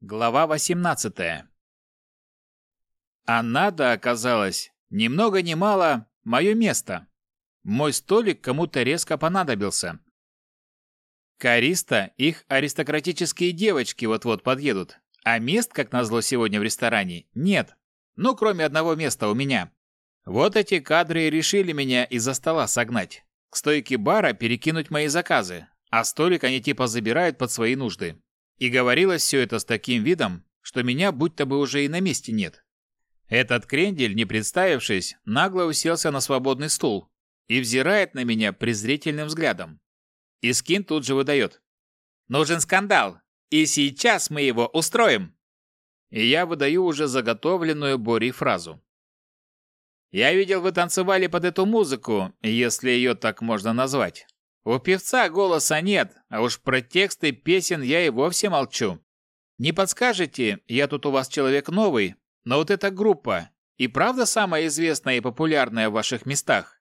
Глава 18. А надо оказалось, ни много ни мало, мое место. Мой столик кому-то резко понадобился. Кариста, их аристократические девочки вот-вот подъедут, а мест, как назло сегодня в ресторане, нет. Ну, кроме одного места у меня. Вот эти кадры решили меня из-за стола согнать. К стойке бара перекинуть мои заказы, а столик они типа забирают под свои нужды. И говорилось все это с таким видом, что меня будто бы уже и на месте нет. Этот крендель, не представившись, нагло уселся на свободный стул и взирает на меня презрительным взглядом. Искин тут же выдает. «Нужен скандал, и сейчас мы его устроим!» И я выдаю уже заготовленную Борей фразу. «Я видел, вы танцевали под эту музыку, если ее так можно назвать. У певца голоса нет, а уж про тексты песен я и вовсе молчу. Не подскажете, я тут у вас человек новый, но вот эта группа и правда самая известная и популярная в ваших местах?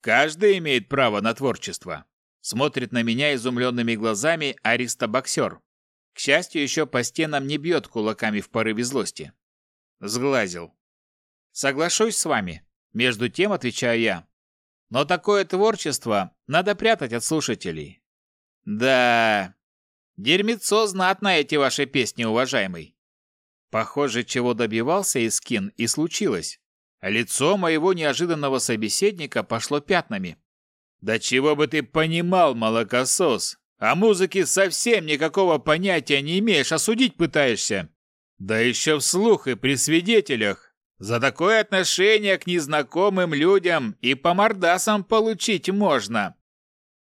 Каждый имеет право на творчество. Смотрит на меня изумленными глазами аристобоксер. К счастью, еще по стенам не бьет кулаками в порыве злости. Сглазил. Соглашусь с вами. Между тем, отвечаю я, но такое творчество надо прятать от слушателей. Да, дерьмецо знатно эти ваши песни, уважаемый. Похоже, чего добивался Искин и случилось. Лицо моего неожиданного собеседника пошло пятнами. Да чего бы ты понимал, молокосос? О музыке совсем никакого понятия не имеешь, а судить пытаешься. Да еще вслух и при свидетелях. За такое отношение к незнакомым людям и по мордасам получить можно.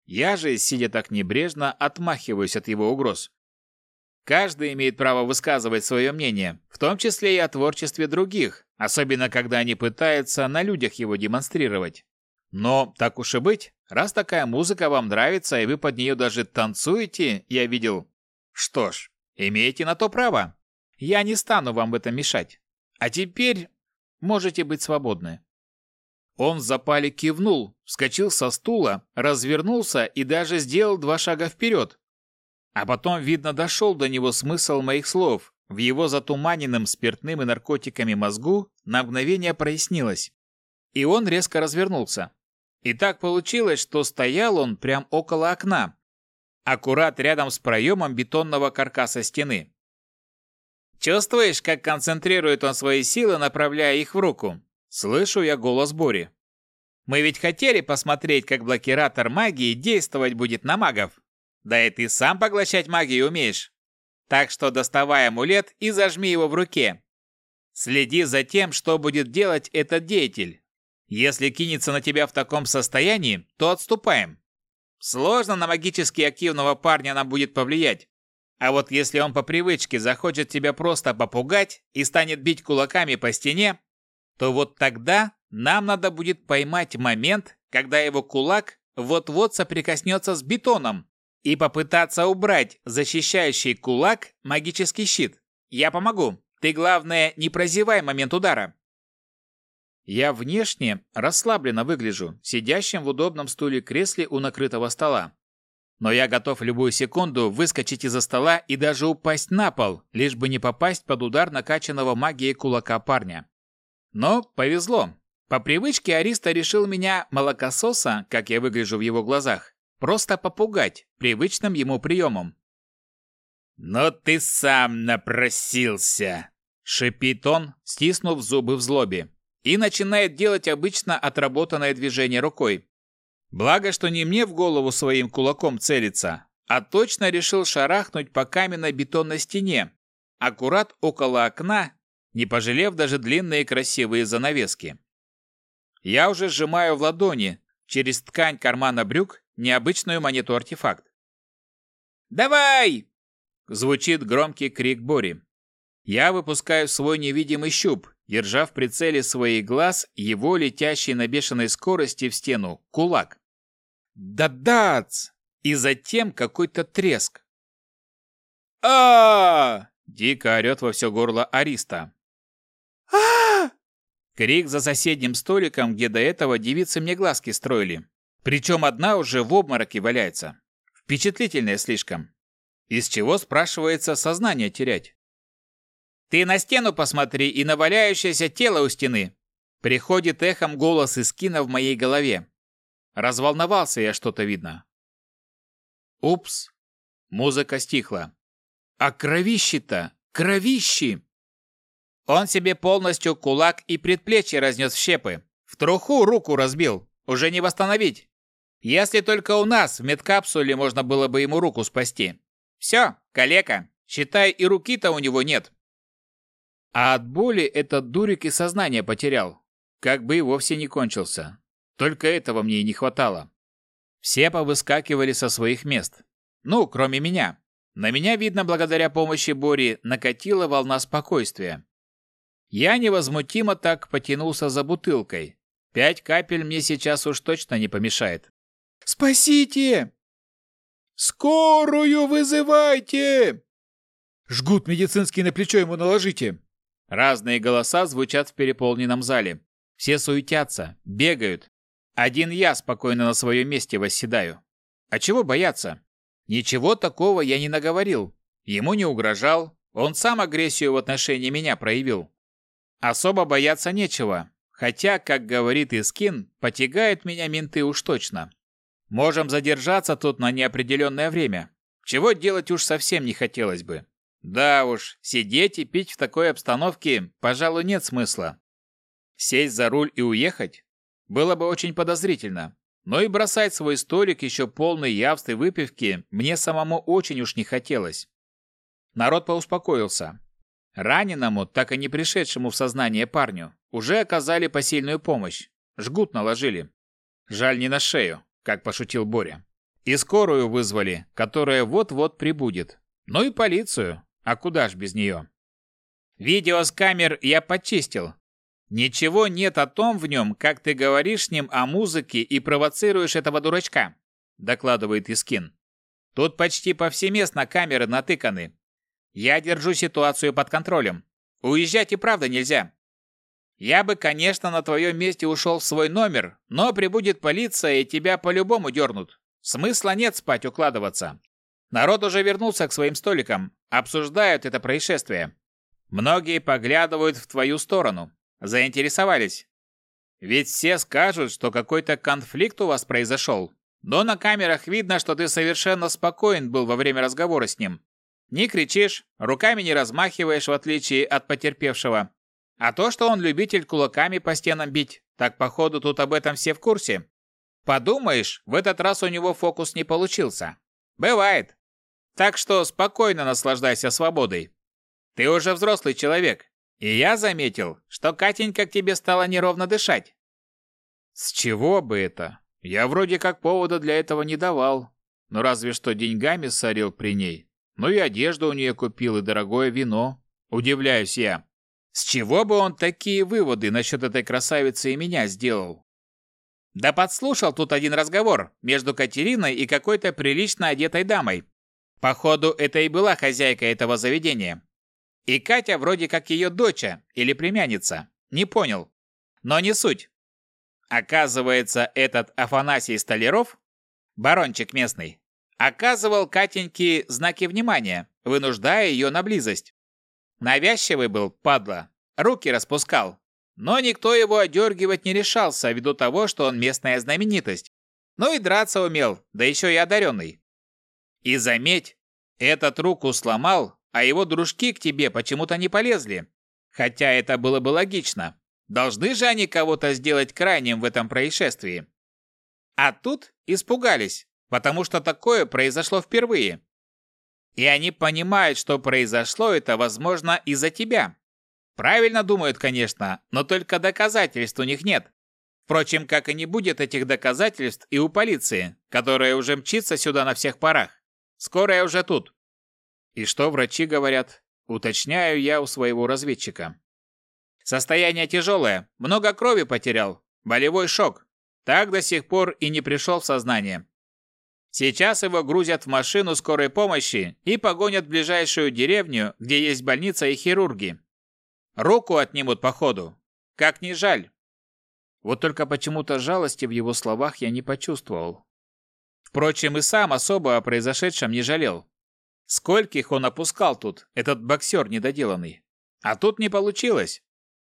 Я же, сидя так небрежно, отмахиваюсь от его угроз. Каждый имеет право высказывать свое мнение, в том числе и о творчестве других, особенно когда они пытаются на людях его демонстрировать. Но, так уж и быть, раз такая музыка вам нравится, и вы под нее даже танцуете, я видел. Что ж, имеете на то право. Я не стану вам в этом мешать. А теперь Можете быть свободны». Он в запале кивнул, вскочил со стула, развернулся и даже сделал два шага вперед. А потом, видно, дошел до него смысл моих слов. В его затуманенном спиртным и наркотиками мозгу на мгновение прояснилось. И он резко развернулся. И так получилось, что стоял он прямо около окна, аккурат рядом с проемом бетонного каркаса стены. Чувствуешь, как концентрирует он свои силы, направляя их в руку? Слышу я голос Бори. Мы ведь хотели посмотреть, как блокиратор магии действовать будет на магов. Да и ты сам поглощать магию умеешь. Так что доставай амулет и зажми его в руке. Следи за тем, что будет делать этот деятель. Если кинется на тебя в таком состоянии, то отступаем. Сложно на магически активного парня нам будет повлиять. А вот если он по привычке захочет тебя просто попугать и станет бить кулаками по стене, то вот тогда нам надо будет поймать момент, когда его кулак вот-вот соприкоснется с бетоном и попытаться убрать защищающий кулак магический щит. Я помогу. Ты, главное, не прозевай момент удара. Я внешне расслабленно выгляжу, сидящим в удобном стуле кресле у накрытого стола. Но я готов любую секунду выскочить из-за стола и даже упасть на пол, лишь бы не попасть под удар накачанного магией кулака парня. Но повезло. По привычке Ариста решил меня, молокососа, как я выгляжу в его глазах, просто попугать привычным ему приемом. «Но ты сам напросился!» — шипит он, стиснув зубы в злобе, и начинает делать обычно отработанное движение рукой, Благо, что не мне в голову своим кулаком целиться, а точно решил шарахнуть по каменной бетонной стене, аккурат около окна, не пожалев даже длинные красивые занавески. Я уже сжимаю в ладони, через ткань кармана брюк, необычную монету-артефакт. «Давай!» – звучит громкий крик Бори. Я выпускаю свой невидимый щуп, держа в прицеле своих глаз его летящий на бешеной скорости в стену кулак. Да-дац! И затем какой-то треск. а Дико орет во все горло Ариста. а Крик за соседним столиком, где до этого девицы мне глазки строили. Причем одна уже в обмороке валяется. Впечатлительная слишком. Из чего, спрашивается, сознание терять? «Ты на стену посмотри и на валяющееся тело у стены!» Приходит эхом голос из кино в моей голове. Разволновался я что-то, видно. Упс. Музыка стихла. А кровищи-то! Кровищи! Он себе полностью кулак и предплечье разнес в щепы. В труху руку разбил. Уже не восстановить. Если только у нас в медкапсуле можно было бы ему руку спасти. Все, калека. Считай, и руки-то у него нет. А от боли этот дурик и сознание потерял. Как бы и вовсе не кончился. Только этого мне и не хватало. Все повыскакивали со своих мест. Ну, кроме меня. На меня, видно, благодаря помощи Бори, накатила волна спокойствия. Я невозмутимо так потянулся за бутылкой. Пять капель мне сейчас уж точно не помешает. «Спасите!» «Скорую вызывайте!» «Жгут медицинский на плечо ему наложите!» Разные голоса звучат в переполненном зале. Все суетятся, бегают. Один я спокойно на своем месте восседаю. А чего бояться? Ничего такого я не наговорил. Ему не угрожал. Он сам агрессию в отношении меня проявил. Особо бояться нечего. Хотя, как говорит Искин, потягают меня менты уж точно. Можем задержаться тут на неопределенное время. Чего делать уж совсем не хотелось бы. Да уж, сидеть и пить в такой обстановке, пожалуй, нет смысла. Сесть за руль и уехать? Было бы очень подозрительно. Но и бросать свой столик еще полный явств и выпивки мне самому очень уж не хотелось. Народ поуспокоился. Раненому, так и не пришедшему в сознание парню, уже оказали посильную помощь. Жгут наложили. Жаль не на шею, как пошутил Боря. И скорую вызвали, которая вот-вот прибудет. Ну и полицию. А куда ж без нее? Видео с камер я почистил. Ничего нет о том в нем, как ты говоришь с ним о музыке и провоцируешь этого дурачка, докладывает Искин. Тут почти повсеместно камеры натыканы, я держу ситуацию под контролем. Уезжать и правда нельзя. Я бы, конечно, на твоем месте ушел в свой номер, но прибудет полиция и тебя по-любому дернут. Смысла нет спать укладываться. Народ уже вернулся к своим столикам, обсуждают это происшествие. Многие поглядывают в твою сторону, заинтересовались. Ведь все скажут, что какой-то конфликт у вас произошел. Но на камерах видно, что ты совершенно спокоен был во время разговора с ним. Не кричишь, руками не размахиваешь, в отличие от потерпевшего. А то, что он любитель кулаками по стенам бить, так походу тут об этом все в курсе. Подумаешь, в этот раз у него фокус не получился. Бывает. Так что спокойно наслаждайся свободой. Ты уже взрослый человек. И я заметил, что Катенька к тебе стала неровно дышать. С чего бы это? Я вроде как повода для этого не давал. Но разве что деньгами сорил при ней. Ну и одежду у нее купил, и дорогое вино. Удивляюсь я. С чего бы он такие выводы насчет этой красавицы и меня сделал? Да подслушал тут один разговор между Катериной и какой-то прилично одетой дамой. Походу, это и была хозяйка этого заведения. И Катя вроде как ее доча или племянница. Не понял. Но не суть. Оказывается, этот Афанасий Столяров, барончик местный, оказывал Катеньке знаки внимания, вынуждая ее на близость. Навязчивый был, падла, руки распускал. Но никто его одергивать не решался, ввиду того, что он местная знаменитость. Ну и драться умел, да еще и одаренный. И заметь, этот руку сломал, а его дружки к тебе почему-то не полезли. Хотя это было бы логично. Должны же они кого-то сделать крайним в этом происшествии. А тут испугались потому что такое произошло впервые. И они понимают, что произошло это, возможно, из-за тебя. Правильно думают, конечно, но только доказательств у них нет. Впрочем, как и не будет этих доказательств и у полиции, которая уже мчится сюда на всех парах. Скорая уже тут. И что врачи говорят? Уточняю я у своего разведчика. Состояние тяжелое, много крови потерял, болевой шок. Так до сих пор и не пришел в сознание. Сейчас его грузят в машину скорой помощи и погонят в ближайшую деревню, где есть больница и хирурги. Руку отнимут по ходу. Как ни жаль. Вот только почему-то жалости в его словах я не почувствовал. Впрочем, и сам особо о произошедшем не жалел. Скольких он опускал тут, этот боксер недоделанный. А тут не получилось.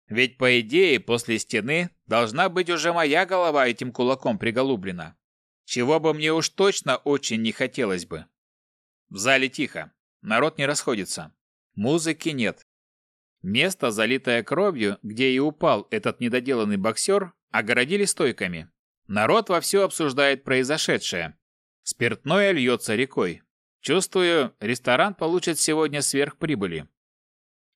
Ведь, по идее, после стены должна быть уже моя голова этим кулаком приголублена. Чего бы мне уж точно очень не хотелось бы. В зале тихо. Народ не расходится. Музыки нет. Место, залитое кровью, где и упал этот недоделанный боксер, огородили стойками. Народ вовсю обсуждает произошедшее. Спиртное льется рекой. Чувствую, ресторан получит сегодня сверхприбыли.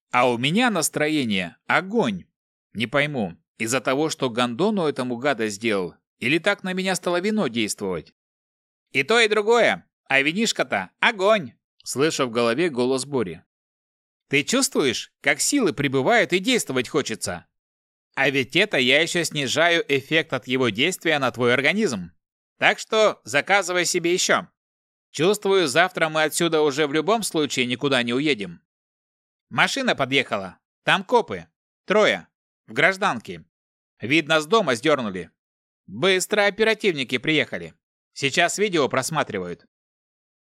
А у меня настроение – огонь. Не пойму, из-за того, что гондону этому гада сделал, или так на меня стало вино действовать? И то, и другое. А винишка-то – огонь. Слышу в голове голос Бори. Ты чувствуешь, как силы прибывают и действовать хочется? А ведь это я еще снижаю эффект от его действия на твой организм. Так что заказывай себе еще. Чувствую, завтра мы отсюда уже в любом случае никуда не уедем. Машина подъехала. Там копы. Трое. В гражданке. Видно, с дома сдернули. Быстро оперативники приехали. Сейчас видео просматривают.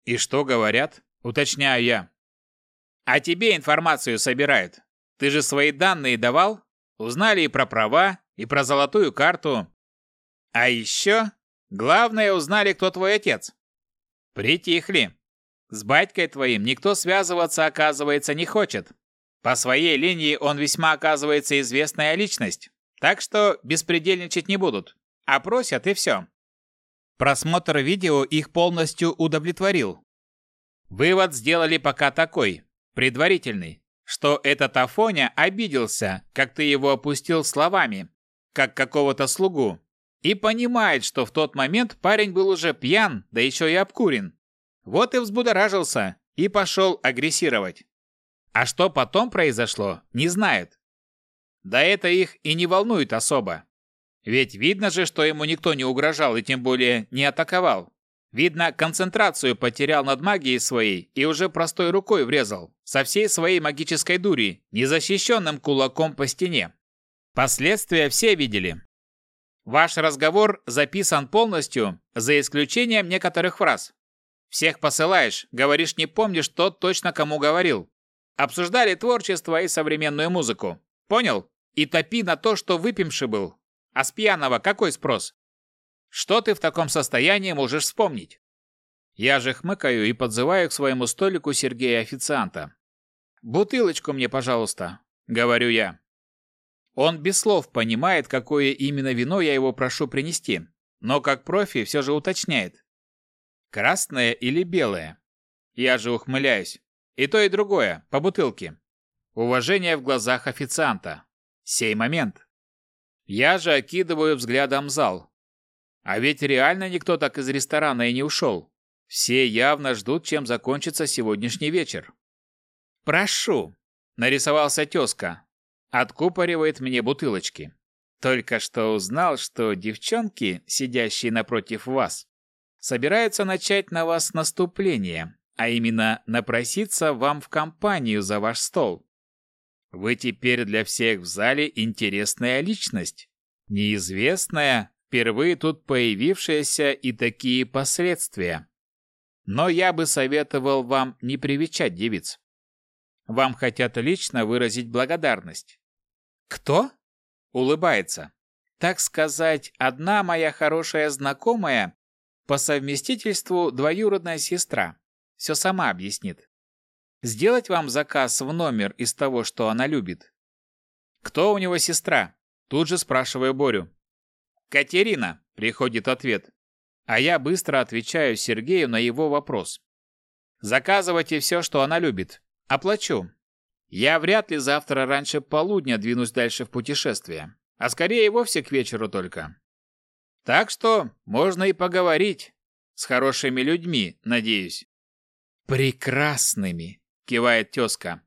И что говорят? Уточняю я. А тебе информацию собирают. Ты же свои данные давал? Узнали и про права, и про золотую карту. А еще, главное, узнали, кто твой отец. Притихли. С батькой твоим никто связываться, оказывается, не хочет. По своей линии он весьма, оказывается, известная личность. Так что беспредельничать не будут. А просят, и все. Просмотр видео их полностью удовлетворил. Вывод сделали пока такой, предварительный, что этот Афоня обиделся, как ты его опустил словами, как какого-то слугу, и понимает, что в тот момент парень был уже пьян, да еще и обкурен. Вот и взбудоражился и пошел агрессировать. А что потом произошло, не знает. Да это их и не волнует особо. Ведь видно же, что ему никто не угрожал и тем более не атаковал. Видно, концентрацию потерял над магией своей и уже простой рукой врезал, со всей своей магической дури, незащищенным кулаком по стене. Последствия все видели. Ваш разговор записан полностью, за исключением некоторых фраз. Всех посылаешь, говоришь не помнишь, что точно кому говорил. Обсуждали творчество и современную музыку. Понял? И топи на то, что выпивший был. А с пьяного какой спрос? Что ты в таком состоянии можешь вспомнить? Я же хмыкаю и подзываю к своему столику Сергея-официанта. «Бутылочку мне, пожалуйста», — говорю я. Он без слов понимает, какое именно вино я его прошу принести, но как профи все же уточняет. Красное или белое? Я же ухмыляюсь. И то, и другое, по бутылке. Уважение в глазах официанта. Сей момент. Я же окидываю взглядом зал. А ведь реально никто так из ресторана и не ушел. Все явно ждут, чем закончится сегодняшний вечер. «Прошу!» — нарисовался тезка, Откупоривает мне бутылочки. Только что узнал, что девчонки, сидящие напротив вас, собираются начать на вас наступление, а именно напроситься вам в компанию за ваш стол. Вы теперь для всех в зале интересная личность, неизвестная, впервые тут появившаяся и такие последствия. Но я бы советовал вам не привечать девиц. Вам хотят лично выразить благодарность. «Кто?» Улыбается. «Так сказать, одна моя хорошая знакомая, по совместительству двоюродная сестра. Все сама объяснит. Сделать вам заказ в номер из того, что она любит?» «Кто у него сестра?» Тут же спрашиваю Борю. «Катерина», — приходит ответ. А я быстро отвечаю Сергею на его вопрос. «Заказывайте все, что она любит. Оплачу. Я вряд ли завтра раньше полудня двинусь дальше в путешествие, а скорее вовсе к вечеру только. Так что можно и поговорить с хорошими людьми, надеюсь. Прекрасными, кивает тезка.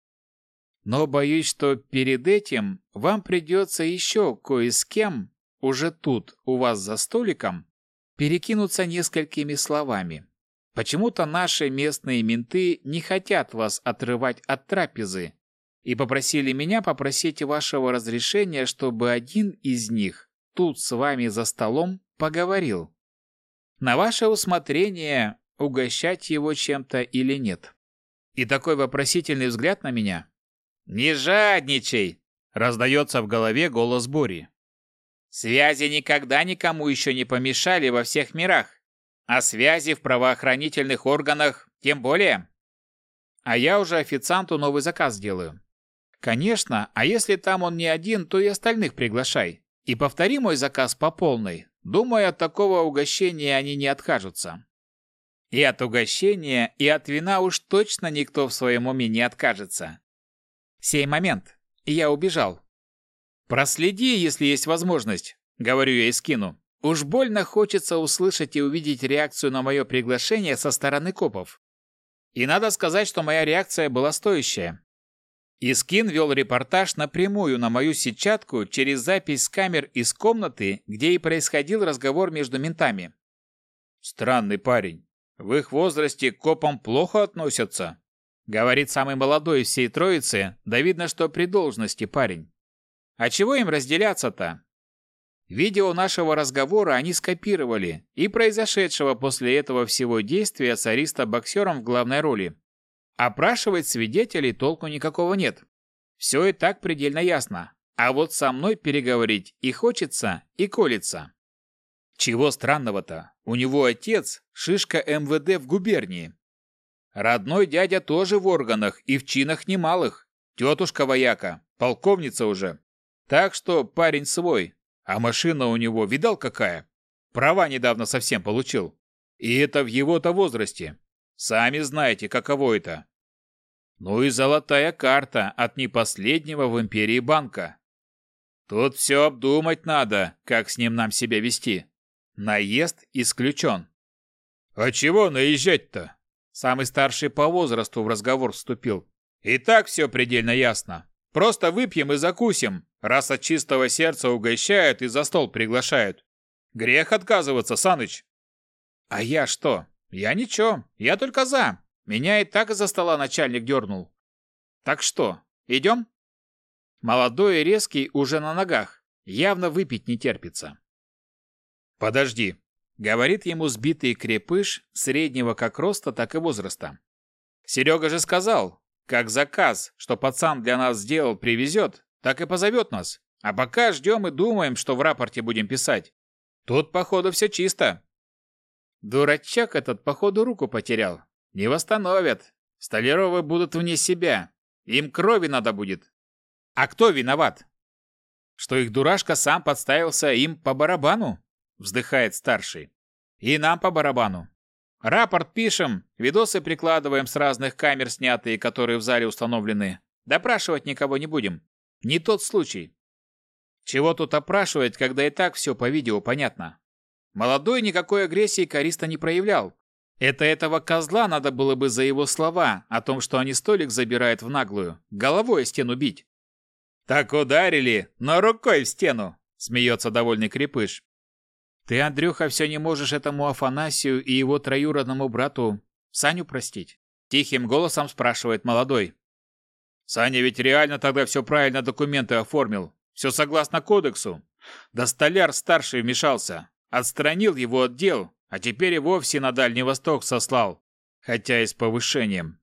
Но боюсь, что перед этим вам придется еще кое с кем, уже тут, у вас за столиком, перекинуться несколькими словами. Почему-то наши местные менты не хотят вас отрывать от трапезы, и попросили меня попросить вашего разрешения, чтобы один из них тут с вами за столом поговорил. На ваше усмотрение, угощать его чем-то или нет. и такой вопросительный взгляд на меня. «Не жадничай!» – раздается в голове голос Бори. «Связи никогда никому еще не помешали во всех мирах, а связи в правоохранительных органах тем более. А я уже официанту новый заказ делаю. Конечно, а если там он не один, то и остальных приглашай. И повтори мой заказ по полной. Думаю, от такого угощения они не откажутся. И от угощения, и от вина уж точно никто в своем уме не откажется. Сей момент. Я убежал. Проследи, если есть возможность, говорю я и скину. Уж больно хочется услышать и увидеть реакцию на мое приглашение со стороны копов. И надо сказать, что моя реакция была стоящая. Искин вел репортаж напрямую на мою сетчатку через запись с камер из комнаты, где и происходил разговор между ментами. «Странный парень. В их возрасте к копам плохо относятся», говорит самый молодой из всей троицы, да видно, что при должности парень. А чего им разделяться-то? Видео нашего разговора они скопировали и произошедшего после этого всего действия с Ариста-боксером в главной роли. Опрашивать свидетелей толку никакого нет. Все и так предельно ясно. А вот со мной переговорить и хочется, и колется. Чего странного-то? У него отец – шишка МВД в губернии. Родной дядя тоже в органах и в чинах немалых. Тетушка вояка, полковница уже. Так что парень свой. А машина у него, видал какая? Права недавно совсем получил. И это в его-то возрасте. Сами знаете, каково это. Ну и золотая карта от непоследнего в империи банка. Тут все обдумать надо, как с ним нам себя вести. Наезд исключен. А чего наезжать-то? Самый старший по возрасту в разговор вступил. И так все предельно ясно. Просто выпьем и закусим, раз от чистого сердца угощают и за стол приглашают. Грех отказываться, Саныч. А я что? Я ничего, я только за. Меня и так из-за стола начальник дернул. Так что, идем? Молодой и резкий уже на ногах. Явно выпить не терпится. Подожди, говорит ему сбитый крепыш среднего как роста, так и возраста. Серега же сказал, как заказ, что пацан для нас сделал, привезет, так и позовет нас. А пока ждем и думаем, что в рапорте будем писать. Тут, походу, все чисто. Дурачок этот, походу, руку потерял. Не восстановят. Столяровы будут вне себя. Им крови надо будет. А кто виноват? Что их дурашка сам подставился им по барабану? Вздыхает старший. И нам по барабану. Рапорт пишем, видосы прикладываем с разных камер снятые, которые в зале установлены. Допрашивать никого не будем. Не тот случай. Чего тут опрашивать, когда и так все по видео понятно? Молодой никакой агрессии Кариста не проявлял. Это этого козла надо было бы за его слова о том, что они столик забирают в наглую, головой стену бить. «Так ударили, но рукой в стену!» – смеется довольный крепыш. «Ты, Андрюха, все не можешь этому Афанасию и его троюродному брату Саню простить?» – тихим голосом спрашивает молодой. «Саня ведь реально тогда все правильно документы оформил, все согласно кодексу. Да столяр старший вмешался, Отстранил его от дел, а теперь и вовсе на Дальний Восток сослал, хотя и с повышением.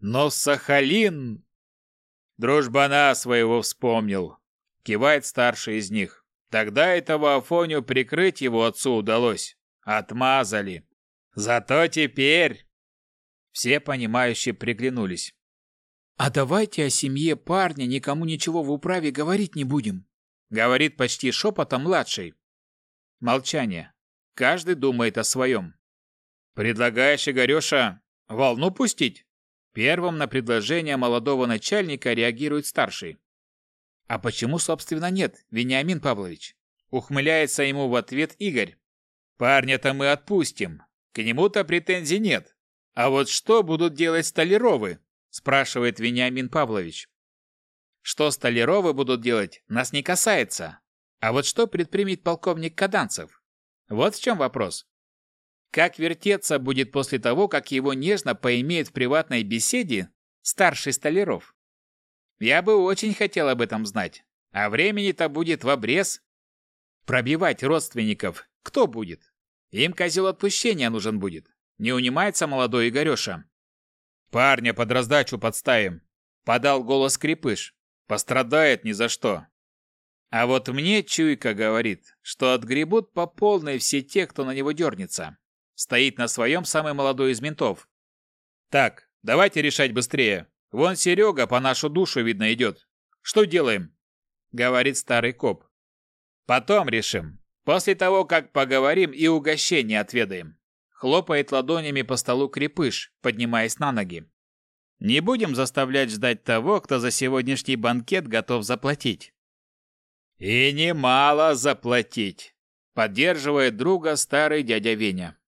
Но Сахалин... Дружбана своего вспомнил. Кивает старший из них. Тогда этого Афоню прикрыть его отцу удалось. Отмазали. Зато теперь... Все понимающие приглянулись. «А давайте о семье парня никому ничего в управе говорить не будем», говорит почти шепотом младший. Молчание. Каждый думает о своем. «Предлагаешь, Игореша, волну пустить?» Первым на предложение молодого начальника реагирует старший. «А почему, собственно, нет, Вениамин Павлович?» Ухмыляется ему в ответ Игорь. «Парня-то мы отпустим. К нему-то претензий нет. А вот что будут делать столяровы?» спрашивает Вениамин Павлович. Что столяровы будут делать, нас не касается. А вот что предпримет полковник Каданцев? Вот в чем вопрос. Как вертеться будет после того, как его нежно поимеет в приватной беседе старший Столяров? Я бы очень хотел об этом знать. А времени-то будет в обрез. Пробивать родственников кто будет? Им козел отпущения нужен будет. Не унимается молодой Игореша. Парня под раздачу подставим. Подал голос Крепыш. Пострадает ни за что. А вот мне чуйка говорит, что отгребут по полной все те, кто на него дернется. Стоит на своем самый молодой из ментов. Так, давайте решать быстрее. Вон Серега по нашу душу, видно, идет. Что делаем? Говорит старый коп. Потом решим. После того, как поговорим и угощение отведаем. Хлопает ладонями по столу крепыш, поднимаясь на ноги. Не будем заставлять ждать того, кто за сегодняшний банкет готов заплатить. И немало заплатить, поддерживает друга старый дядя Веня.